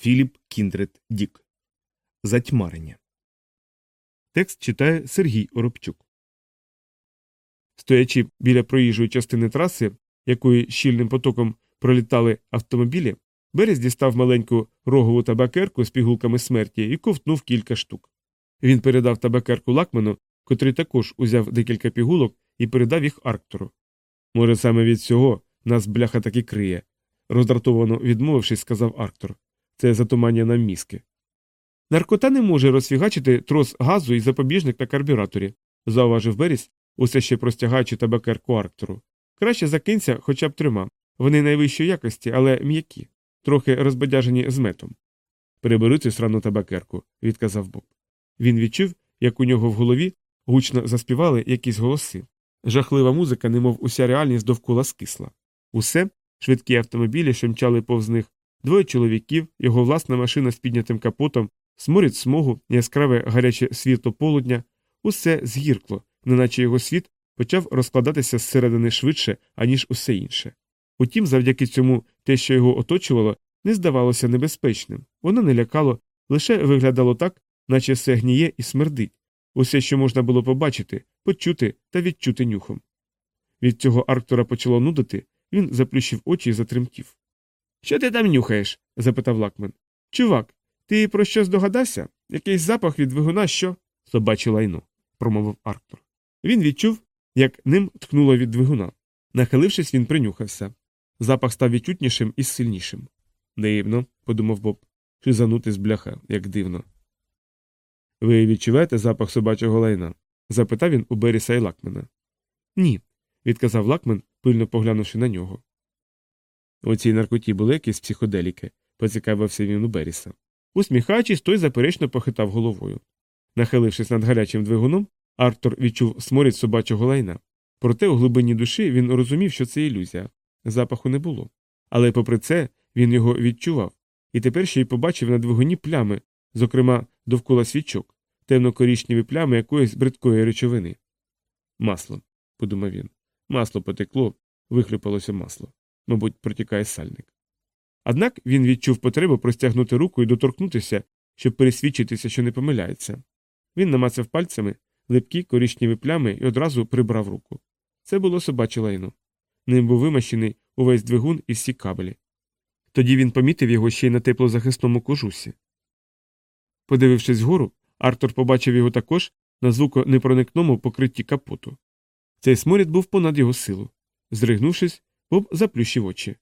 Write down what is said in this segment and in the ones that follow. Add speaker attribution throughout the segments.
Speaker 1: Філіп Кіндрет Дік. Затьмарення. Текст читає Сергій Оробчук. Стоячи біля проїжджої частини траси, якою щільним потоком пролітали автомобілі, Берез дістав маленьку рогову табакерку з пігулками смерті і ковтнув кілька штук. Він передав табакерку лакмену, котрий також узяв декілька пігулок і передав їх Арктору. Може, саме від цього нас бляха таки криє, роздратовано відмовившись, сказав Арктор. Це затумання нам мізки. Наркота не може розфігачити трос газу і запобіжник на карбюраторі, зауважив Беріс, усе ще простягаючи табакерку Арктору. Краще закинься хоча б трьома. Вони найвищої якості, але м'які, трохи розбадяжені з метом. Прибери цю срану табакерку, відказав Боб. Він відчув, як у нього в голові гучно заспівали якісь голоси. Жахлива музика, немов уся реальність довкола скисла. Усе швидкі автомобілі, що мчали повз них, двоє чоловіків, його власна машина з піднятим капотом, сморід смогу, яскраве гаряче світло полудня, усе згіркло, неначе його світ почав розкладатися зсередини швидше, аніж усе інше. Утім, завдяки цьому те, що його оточувало, не здавалося небезпечним, воно не лякало, лише виглядало так, наче все гніє і смердить, усе, що можна було побачити, почути та відчути нюхом. Від цього Арктора почало нудити, він заплющив очі і затремтів. Що ти там нюхаєш? запитав лакмен. Чувак, ти про що здогадався? Якийсь запах від двигуна, що? Собаче лайно, промовив Арктор. Він відчув, як ним ткнуло від двигуна. Нахилившись, він принюхався. Запах став відчутнішим і сильнішим. Дивно, подумав Боб, шизанути з бляха, як дивно. Ви відчуваєте запах собачого лайна? запитав він у Беріса і Лакмена. Ні, відказав Лакмен, пильно поглянувши на нього. У цій наркоті були якісь психоделіки, поцікавився він у Беріса. Усміхаючись, той заперечно похитав головою. Нахилившись над гарячим двигуном, Артур відчув сморід собачого лайна. Проте у глибині душі він розумів, що це ілюзія. Запаху не було. Але попри це він його відчував, і тепер ще й побачив на двигуні плями, зокрема довкола свічок, темно-корічневі плями якоїсь бридкої речовини. Масло, подумав він. Масло потекло, вихлюпалося масло. Мабуть, протікає сальник. Однак він відчув потребу простягнути руку і доторкнутися, щоб пересвідчитися, що не помиляється. Він намацав пальцями липкі корічневі плями і одразу прибрав руку. Це було собаче лайно. Ним був вимащений увесь двигун і всі кабелі. Тоді він помітив його ще й на теплозахисному кожусі. Подивившись вгору, Артур побачив його також на звуконепроникному покритті капоту. Цей сморід був понад його силу. Зригнувшись, Боб заплющив очі.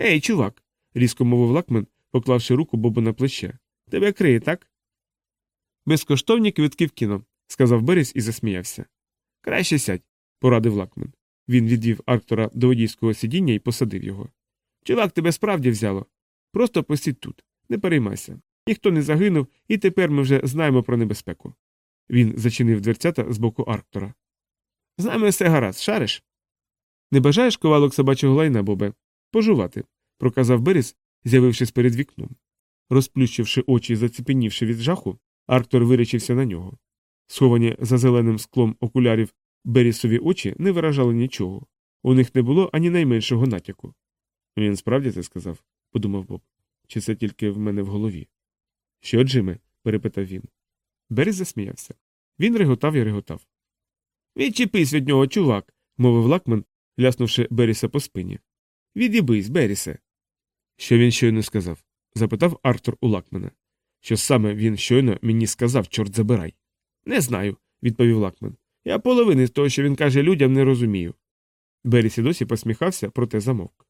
Speaker 1: Ей, чувак. різко мовив лакмен, поклавши руку Бобу на плече. Тебе криє, так? Безкоштовні квитки в кіно, сказав Беріс і засміявся. Краще сядь, порадив лакмен. Він відвів Арктора до водійського сидіння і посадив його. Чувак, тебе справді взяло. Просто посідь тут, не переймайся. Ніхто не загинув, і тепер ми вже знаємо про небезпеку. Він зачинив дверцята з боку Арктора. З нами все гаразд, шариш? Не бажаєш ковалок собачого лайна, Бобе? Пожувати, проказав Беріс, з'явившись перед вікном. Розплющивши очі і заціпенівши від жаху, Арктор виречився на нього. Сховані за зеленим склом окулярів Берісові очі не виражали нічого. У них не було ані найменшого натяку. Він справді це сказав, подумав Боб. Чи це тільки в мене в голові? Що, Джиме? перепитав він. Беріс засміявся. Він реготав і реготав. Відчепись від нього, чувак, мовив лакмен, ляснувши Беріса по спині. Відібись, Берісе. Що він щойно сказав? запитав Артур у лакмена. Що саме він щойно мені сказав, чорт забирай. Не знаю, відповів лакмен. Я половини з того, що він каже людям, не розумію. Беріс і досі посміхався, проте замовк.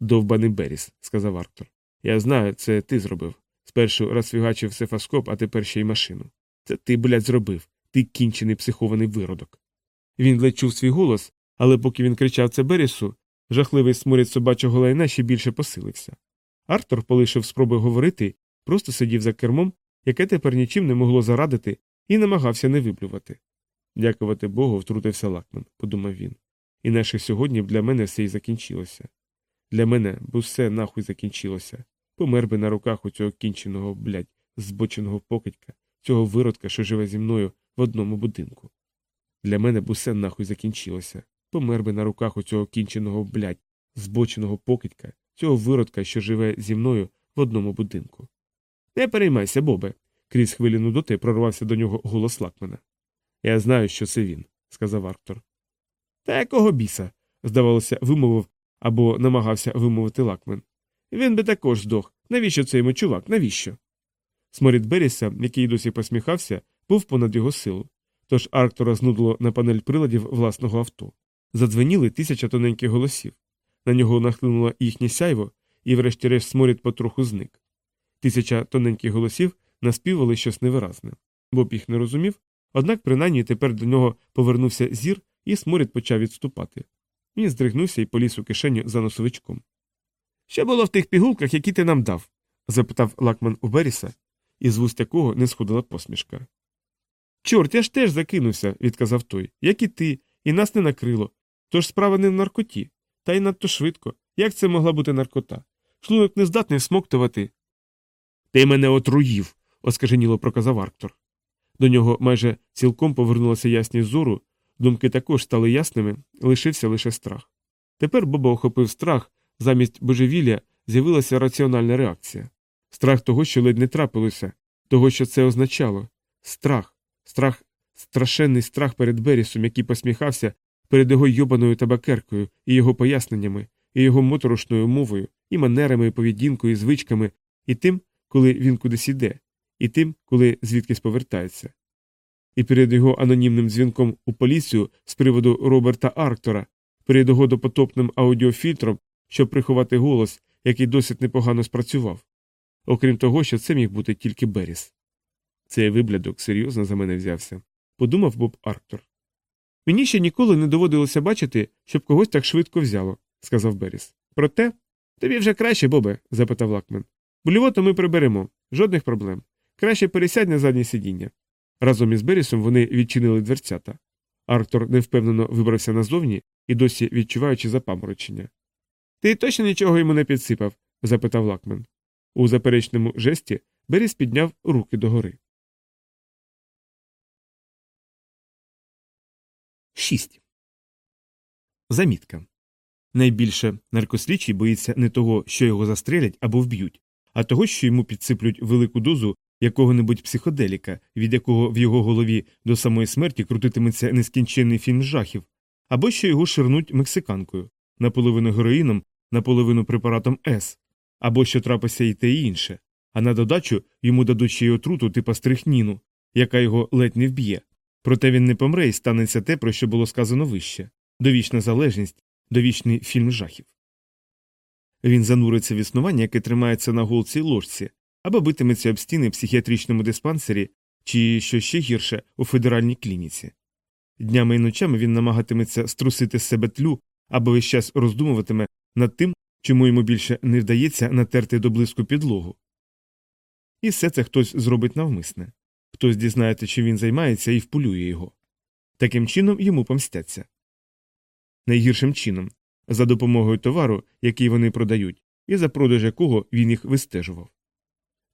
Speaker 1: Довбаний Беріс, сказав Артур. Я знаю, це ти зробив. Спершу розфігачив сефаскоп, а тепер ще й машину. Це ти, блядь, зробив, ти кінчений психований виродок. Він ледь чув свій голос, але поки він кричав це Берісу, жахливий сморід собачого лайна ще більше посилився. Артур полишив спроби говорити, просто сидів за кермом, яке тепер нічим не могло зарадити, і намагався не виплювати. Дякувати Богу, втрутився Лакман, подумав він. Інакше сьогодні для мене все й закінчилося. Для мене б усе нахуй закінчилося. Помер би на руках у цього кінченого, блядь, збоченого покидька, цього виродка, що живе зі мною в одному будинку. Для мене б усе нахуй закінчилося. Помер би на руках у цього кінченого, блядь, збоченого покидька, цього виродка, що живе зі мною в одному будинку. Не переймайся, Бобе. Крізь хвилі нудоти прорвався до нього голос Лакмена. Я знаю, що це він, сказав Арктор. Та якого біса? здавалося, вимовив або намагався вимовити Лакмен. Він би також здох. Навіщо це йому чувак? Навіщо? Сморід Беріса, який досі посміхався, був понад його силу. Тож Арктора знудило на панель приладів власного авто. Задзвеніли тисяча тоненьких голосів. На нього нахлинуло їхнє сяйво, і, врешті-решт, сморід потроху зник. Тисяча тоненьких голосів наспівали щось невиразне. Боб їх не розумів, однак принаймні тепер до нього повернувся зір, і сморід почав відступати. Він здригнувся і поліз у кишеню за носовичком. Що було в тих пігулках, які ти нам дав? запитав лакман у Беріса, і з вуст якого не сходила посмішка. Чорт, я ж теж закинувся, відказав той, як і ти, і нас не накрило. Тож справа не в наркоті, та й надто швидко. Як це могла бути наркота? Шлунок не здатний всмоктувати. Ти мене отруїв, оскаженіло проказав Арктор. До нього майже цілком повернулася ясність зору, думки також стали ясними, лишився лише страх. Тепер Боба охопив страх, замість божевілля з'явилася раціональна реакція. Страх того, що ледь не трапилося, того, що це означало. Страх, страх, страшенний страх перед Берісом, який посміхався перед його йобаною табакеркою і його поясненнями, і його моторошною мовою, і манерами, і поведінкою, і звичками, і тим, коли він кудись іде, і тим, коли звідкись повертається. І перед його анонімним дзвінком у поліцію з приводу Роберта Арктора, перед його допотопним аудіофільтром, щоб приховати голос, який досить непогано спрацював. Окрім того, що це міг бути тільки Беріс. Цей виблядок серйозно за мене взявся, подумав Боб Арктор. Мені ще ніколи не доводилося бачити, щоб когось так швидко взяло, сказав Беріс. Проте тобі вже краще, Бобе, запитав Лакмен. Блювоту ми приберемо, жодних проблем. Краще пересядь на заднє сидіння. Разом із Берісом вони відчинили дверцята. Арктор невпевнено вибрався назовні і досі відчуваючи запаморочення. Ти точно нічого йому не підсипав? запитав Лакмен. У заперечному жесті Беріс підняв руки догори. 6. Замітка. Найбільше наркослідчий боїться не того, що його застрелять або вб'ють, а того, що йому підсиплють велику дозу якого-небудь психоделіка, від якого в його голові до самої смерті крутитиметься нескінченний фільм жахів, або що його ширнуть мексиканкою, наполовину героїном, наполовину препаратом С, або що трапиться і те і інше, а на додачу йому дадуть ще й отруту типа стрихніну, яка його ледь не вб'є. Проте він не помре і станеться те, про що було сказано вище довічна залежність, довічний фільм жахів. Він зануриться в існування, яке тримається на голці ложці, або битиметься об стіни в психіатричному диспансері, чи що ще гірше у федеральній клініці. Днями і ночами він намагатиметься струсити з себе тлю або весь час роздумуватиме над тим, чому йому більше не вдається натерти до блиску підлогу. І все це хтось зробить навмисне. Хтось дізнається, чим він займається, і вполює його. Таким чином йому помстяться. Найгіршим чином за допомогою товару, який вони продають, і за продаж якого він їх вистежував.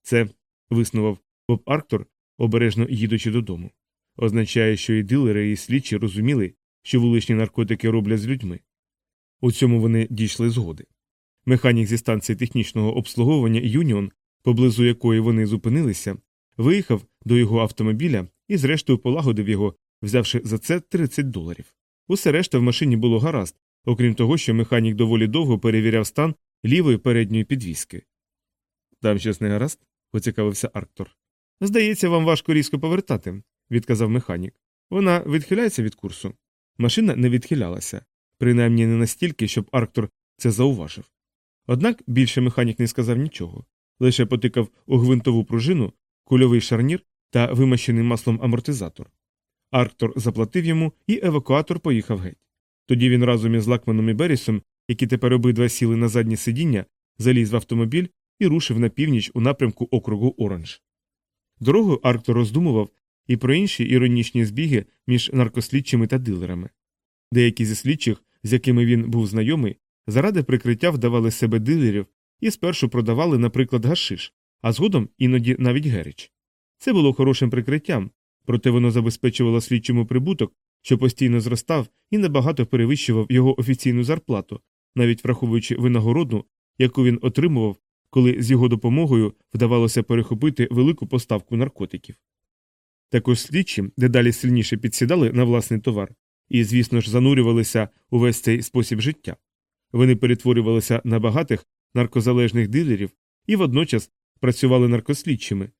Speaker 1: Це, виснував Боб Арктор, обережно їдучи додому, означає, що і дилери, і слідчі розуміли, що вуличні наркотики роблять з людьми. У цьому вони дійшли згоди. Механік зі станції технічного обслуговування Юніон, поблизу якої вони зупинилися, виїхав до його автомобіля і, зрештою, полагодив його, взявши за це 30 доларів. Усе решта в машині було гаразд, окрім того, що механік доволі довго перевіряв стан лівої передньої підвіски. Там щось не гаразд? поцікавився Арктор. Здається, вам важко різко повертати, відказав механік. Вона відхиляється від курсу. Машина не відхилялася, принаймні не настільки, щоб Арктор це зауважив. Однак більше механік не сказав нічого, лише потикав у гвинтову пружину, кульовий шарнір та вимащений маслом амортизатор. Арктор заплатив йому, і евакуатор поїхав геть. Тоді він разом із Лакманом і Берісом, які тепер обидва сіли на заднє сидіння, заліз в автомобіль і рушив на північ у напрямку округу Оранж. Дорогою Арктор роздумував і про інші іронічні збіги між наркослідчими та дилерами. Деякі зі слідчих, з якими він був знайомий, заради прикриття вдавали себе дилерів і спершу продавали, наприклад, гашиш, а згодом іноді навіть герич. Це було хорошим прикриттям, проте воно забезпечувало слідчому прибуток, що постійно зростав і набагато перевищував його офіційну зарплату, навіть враховуючи винагороду, яку він отримував коли з його допомогою вдавалося перехопити велику поставку наркотиків. Також слідчі дедалі сильніше підсідали на власний товар і, звісно ж, занурювалися у весь цей спосіб життя. Вони перетворювалися на багатих наркозалежних дилерів і водночас працювали наркослідчими,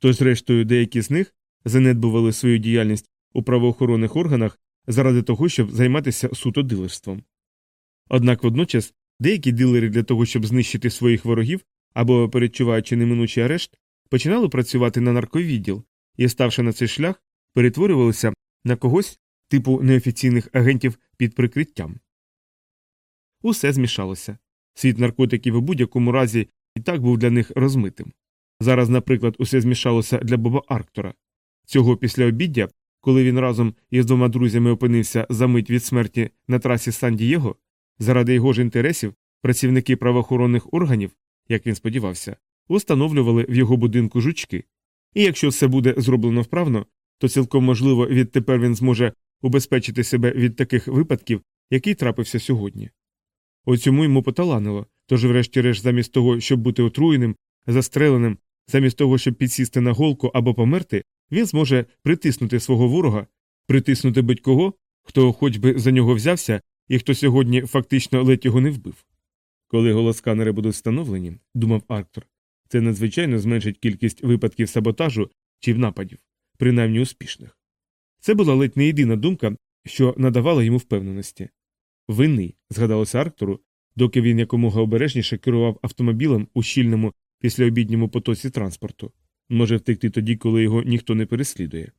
Speaker 1: тож, зрештою, деякі з них занедбували свою діяльність у правоохоронних органах заради того, щоб займатися суто дилерством. Однак водночас деякі дилери для того, щоб знищити своїх ворогів або передчуваючи неминучий арешт, починали працювати на нарковідділ і, ставши на цей шлях, перетворювалися на когось типу неофіційних агентів під прикриттям. Усе змішалося. Світ наркотиків у будь-якому разі і так був для них розмитим. Зараз, наприклад, усе змішалося для Боба Арктора. Цього після обіддя, коли він разом із двома друзями опинився за мить від смерті на трасі Сан Дієго, заради його ж інтересів працівники правоохоронних органів, як він сподівався, установлювали в його будинку жучки. І якщо все буде зроблено вправно, то цілком можливо відтепер він зможе убезпечити себе від таких випадків, який трапився сьогодні. Оцьому йому поталанило, тож, врешті-решт, замість того, щоб бути отруєним, застреленим, замість того, щоб підсісти на голку або померти, він зможе притиснути свого ворога, притиснути будь-кого, хто хоч би за нього взявся і хто сьогодні фактично ледь його не вбив. Коли голосканери будуть встановлені, думав Арктор, це надзвичайно зменшить кількість випадків саботажу чи нападів, принаймні успішних. Це була ледь не єдина думка, що надавала йому впевненості. Винний, згадалося Арктору, доки він якомога обережніше керував автомобілем у щільному післяобідньому потоці транспорту, може втекти тоді, коли його ніхто не переслідує.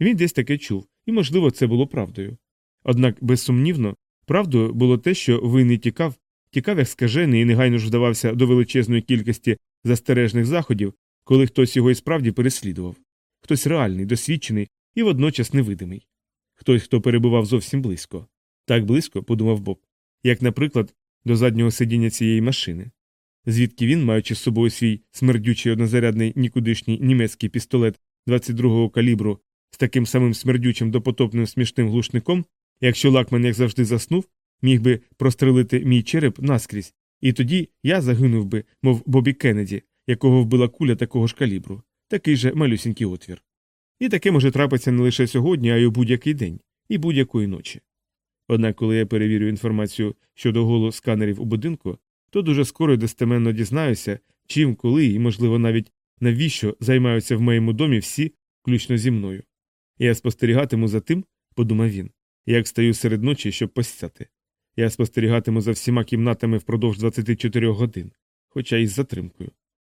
Speaker 1: Він десь таке чув, і, можливо, це було правдою. Однак, безсумнівно, правдою було те, що винний тікав, тікав як скажений і негайно ж вдавався до величезної кількості застережних заходів, коли хтось його і справді переслідував, хтось реальний, досвідчений і водночас невидимий, хтось, хто перебував зовсім близько. Так близько, подумав Боб, як, наприклад, до заднього сидіння цієї машини, звідки він, маючи з собою свій смердючий однозарядний нікудишній німецький пістолет 22-го калібру з таким самим смердючим допотопним смішним глушником, якщо лакман, як завжди, заснув, міг би прострелити мій череп наскрізь, і тоді я загинув би, мов Бобі Кеннеді, якого вбила куля такого ж калібру, такий же малюсінький отвір. І таке може трапитися не лише сьогодні, а й у будь-який день, і будь-якої ночі. Однак, коли я перевірю інформацію щодо голу сканерів у будинку, то дуже скоро й достеменно дізнаюся, чим, коли і, можливо, навіть навіщо займаються в моєму домі всі, включно зі мною. Я спостерігатиму за тим, подумав він, як стаю серед ночі, щоб постяти. Я спостерігатиму за всіма кімнатами впродовж 24 годин, хоча й з затримкою.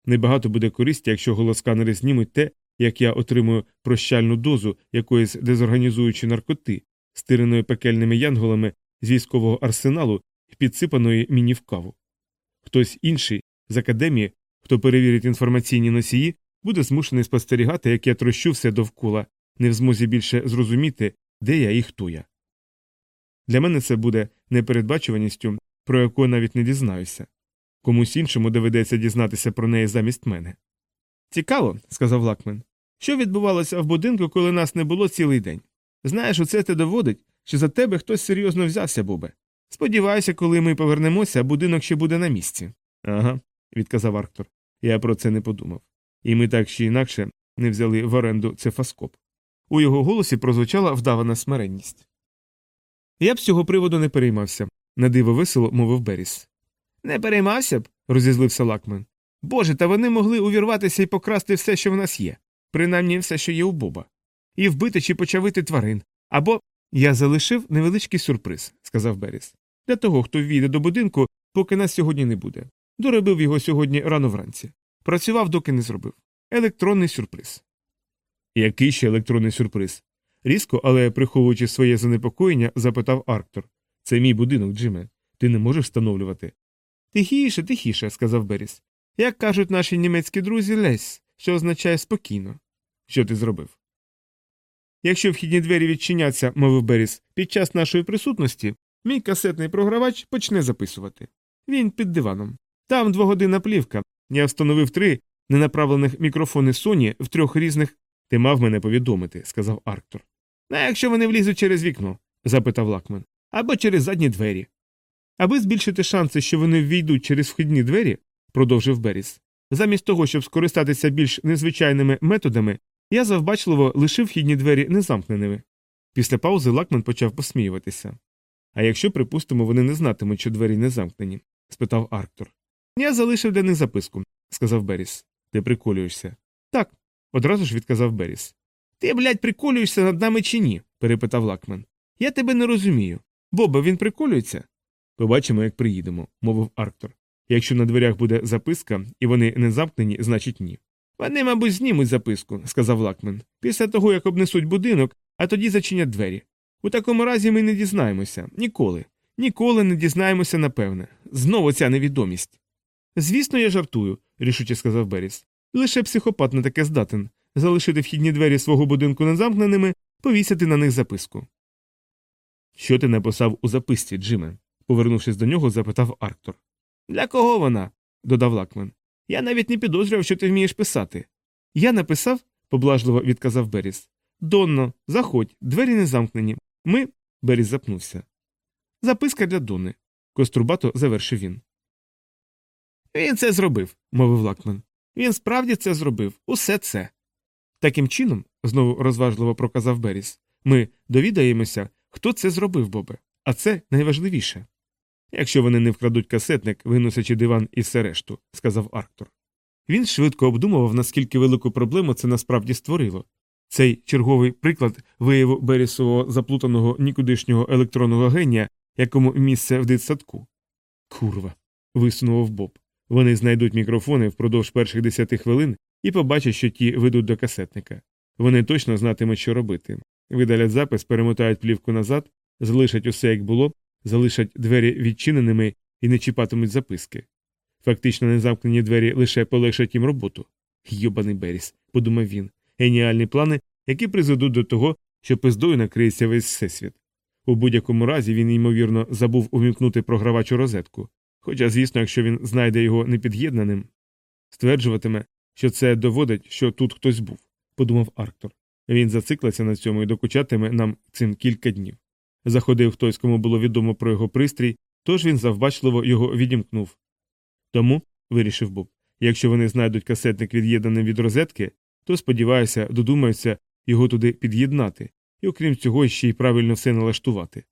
Speaker 1: Небагато буде користі, якщо голосканери знімуть те, як я отримую прощальну дозу якоїсь дезорганізуючої наркоти, стиреної пекельними янголами з військового арсеналу і підсипаної мені в каву. Хтось інший з академії, хто перевірить інформаційні носії, буде змушений спостерігати, як я трощу все довкола, не в змозі більше зрозуміти, де я і хто я. Для мене це буде непередбачуваністю, про яку навіть не дізнаюся. Комусь іншому доведеться дізнатися про неї замість мене. Цікаво, сказав Лакмен. Що відбувалося в будинку, коли нас не було цілий день? Знаєш, оце те доводить, що за тебе хтось серйозно взявся, Бобе. Сподіваюся, коли ми повернемося, будинок ще буде на місці. Ага, відказав Арктор. Я про це не подумав. І ми так чи інакше не взяли в оренду цефаскоп. У його голосі прозвучала вдавана смиренність. Я б з цього приводу не переймався, на диво весело мовив Беріс. Не переймався б, розізлився Лакмен. Боже, та вони могли увірватися і покрасти все, що в нас є, принаймні все, що є у Боба, і вбити чи почавити тварин. Або я залишив невеличкий сюрприз, сказав Беріс. Для того, хто війде до будинку, поки нас сьогодні не буде. Доробив його сьогодні рано вранці. Працював, доки не зробив. Електронний сюрприз. Який ще електронний сюрприз? Різко, але приховуючи своє занепокоєння, запитав Арктор. Це мій будинок, Джиме. Ти не можеш встановлювати. Тихіше, тихіше, сказав Беріс. Як кажуть наші німецькі друзі, лесь, що означає спокійно. Що ти зробив? Якщо вхідні двері відчиняться, мовив Беріс, під час нашої присутності, мій касетний програвач почне записувати. Він під диваном. Там двогодинна плівка. Я встановив три ненаправлених мікрофони Соні в трьох різних. Ти мав мене повідомити, сказав Арктор. А якщо вони влізуть через вікно? запитав Лакман. Або через задні двері. Аби збільшити шанси, що вони ввійдуть через вхідні двері, продовжив Беріс. Замість того, щоб скористатися більш незвичайними методами, я завбачливо лишив вхідні двері незамкненими. Після паузи Лакман почав посміюватися. А якщо, припустимо, вони не знатимуть, що двері не замкнені? спитав Арктур. Я залишив для них записку, сказав Беріс. Ти приколюєшся. Так, одразу ж відказав Беріс. Ти, блядь, приколюєшся над нами чи ні? перепитав Лакман. Я тебе не розумію. Боба, він приколюється? Побачимо, як приїдемо, мовив Арктур. Якщо на дверях буде записка, і вони не замкнені, значить ні. Вони, мабуть, знімуть записку, сказав Лакмен, після того, як обнесуть будинок, а тоді зачинять двері. У такому разі ми не дізнаємося ніколи. Ніколи не дізнаємося, напевне. Знову ця невідомість. Звісно, я жартую, рішуче сказав Беріс. Лише психопат на таке здатен залишити вхідні двері свого будинку незамкненими, повісити на них записку. Що ти написав у записці, Джиме? повернувшись до нього, запитав Арктор. Для кого вона? додав Лакмен. Я навіть не підозрював, що ти вмієш писати. Я написав, поблажливо відказав Беріс. Доно, заходь, двері не замкнені. Ми. Беріс запнувся. Записка для Дони. Кострубато завершив він. Він це зробив, мовив Лакмен. Він справді це зробив. Усе це. Таким чином, знову розважливо проказав Беріс, ми довідаємося, хто це зробив, Бобе. А це найважливіше. Якщо вони не вкрадуть касетник, виносячи диван і все решту, сказав Арктур. Він швидко обдумував, наскільки велику проблему це насправді створило. Цей черговий приклад вияву Берісового заплутаного нікудишнього електронного генія, якому місце в дитсадку. Курва. висунув Боб. Вони знайдуть мікрофони впродовж перших десяти хвилин і побачать, що ті ведуть до касетника. Вони точно знатимуть, що робити. Видалять запис, перемотають плівку назад, залишать усе як було, залишать двері відчиненими і не чіпатимуть записки. Фактично незамкнені двері лише полегшать їм роботу. Йобаний Беріс, подумав він, геніальні плани, які призведуть до того, що пиздою накриється весь всесвіт. У будь-якому разі він, ймовірно, забув увімкнути програвач у розетку. Хоча, звісно, якщо він знайде його непід'єднаним, стверджуватиме, що це доводить, що тут хтось був, подумав Арктор. Він зациклиться на цьому і докучатиме нам цим кілька днів. Заходив хтось, кому було відомо про його пристрій, тож він завбачливо його відімкнув. Тому, вирішив Боб, якщо вони знайдуть касетник від'єднаним від розетки, то, сподіваюся, додумаються його туди під'єднати, і окрім цього ще й правильно все налаштувати.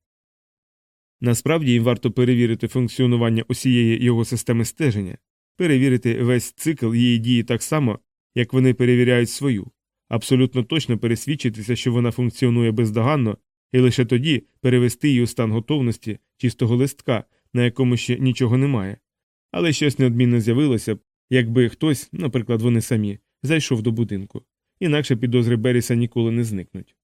Speaker 1: Насправді їм варто перевірити функціонування усієї його системи стеження, перевірити весь цикл її дії так само, як вони перевіряють свою, абсолютно точно пересвідчитися, що вона функціонує бездоганно, і лише тоді перевести її у стан готовності чистого листка, на якому ще нічого немає. Але щось неодмінно з'явилося б, якби хтось, наприклад, вони самі, зайшов до будинку, інакше підозри Беріса ніколи не зникнуть.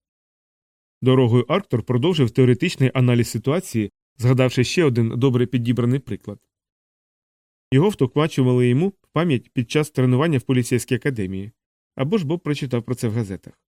Speaker 1: Дорогою Арктор продовжив теоретичний аналіз ситуації, згадавши ще один добре підібраний приклад. Його втокмачували йому в пам'ять під час тренування в поліцейській академії, або ж Боб прочитав про це в газетах.